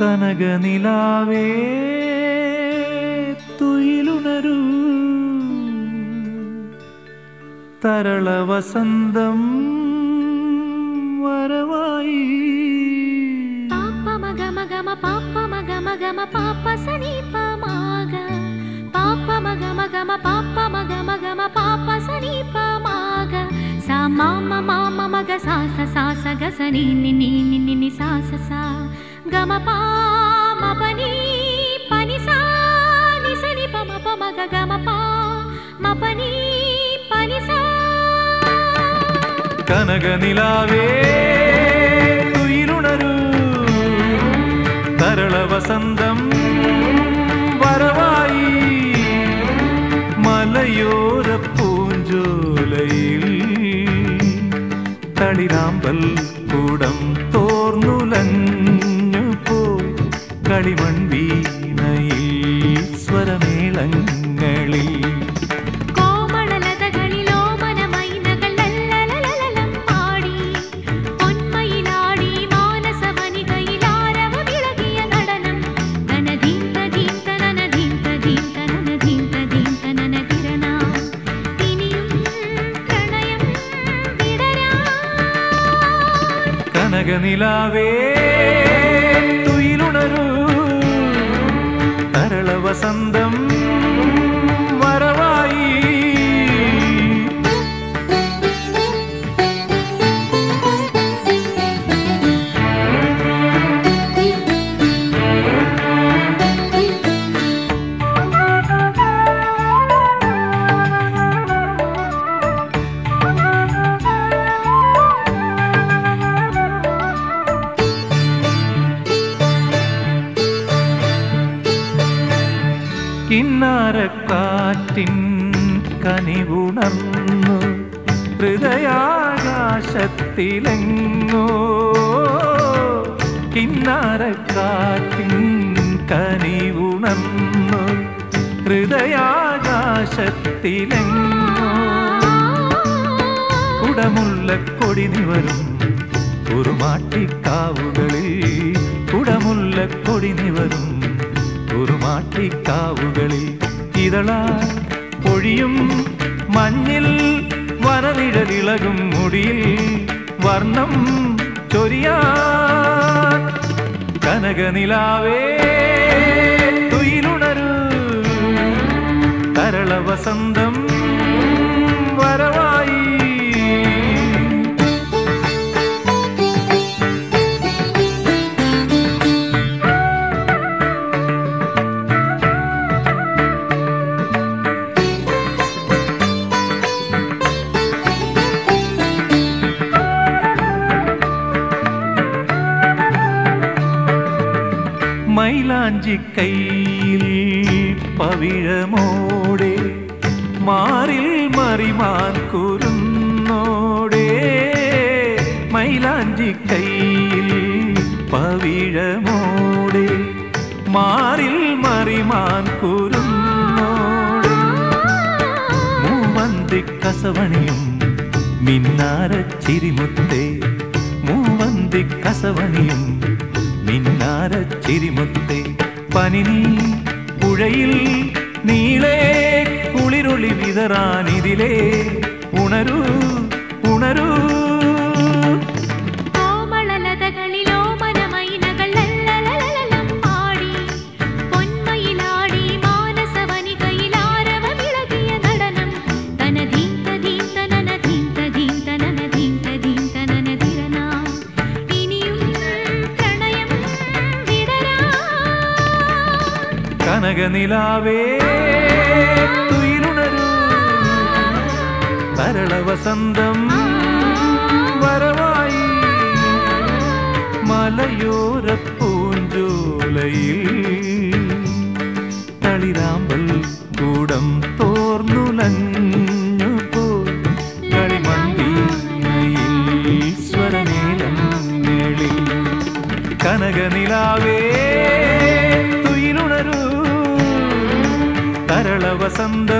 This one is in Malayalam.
ಕನಗನಿಲಾವೇ ತುಯಿಲುನರು ತರಳ ವಸಂದಂ ವರವಾಯಿ ಪಾಪ ಮಗ ಮಗ ಮ ಪಾಪ ಮಗ ಮಗ ಮ ಪಾಪ ಸನೀಪ ಮಾಗ ಪಾಪ ಮಗ ಮಗ ಮ ಪಾಪ ಮಗ ಮಗ ಮ ಪಾಪ ಸನೀಪ ಮಾಗ ಸ ಮಾಮ ಮಾಮ ಮಗ ಸಾಸ ಸಾಸ ಗಸ ನೀ ನಿ ನಿ ನಿ ನಿ ಸಾಸ ಸಾ கனக நிலாவே துயிருணரு தரள வசந்தம் வரவாயி மலையோர பூஞ்சோலையில் தளிராம்பல் கூடம் தோர்னுலன் കളിമൺ വീണയിൽ സ്വരമേളങ്ങളിൽ. കോമളലതകളിലോ വസന്തം കിന്നാരക്കാറ്റിൻ കനിവുണർന്നു ഹൃദയാകാശത്തിലെങ്ങോ. കിന്നാരക്കാറ്റിൻ കനിവുണർന്നു ഹൃദയാകാശത്തിലെങ്ങോ. കുടമുള്ള കൊടി നിവരും കുറുമാട്ടിക്കാവുകളിൽ കുടമുള്ള കൊടി നിവരും കുറുമാട്ടിക്കാവുകളിൽ ഇതളാ പൊഴിയും മഞ്ഞിൽ വനനിഴലിളകും മുടിയിൽ വർണം ചൊരിയാൻ കനകനിലാവേ തുയിലുണരു തരള വസന്തം മൈലാഞ്ചി കയ്യിൽ പവിഴമോടെ മാറിൽ മറിമാൻ മൈലാഞ്ചി കയ്യിൽ പവിഴമോടെ മാറിൽ മറിമാൻ കുരുന്നോടെ. മൂവന്തി കസവണിയും മിന്നാര ചിരിമുത്തേ മൂവന്തി കസവണിയും മിന്നാര ചിരിമുത്തേ പനിനീ പുഴയിൽ നീളേ കുളിരൊളി വിതറാനിതിലേ. ഉണരൂ ഉണരൂ. കനകനിലാവേ തുയിലുണരൂ തരള വസന്തം വരവായി മലയോര പൂഞ്ചോലയിൽ തളിരാമ്പൽ കൂടം തോർന്നുലഞ്ഞു കനകനിലാവേ. തുയിലുണരൂ തരള വസന്തം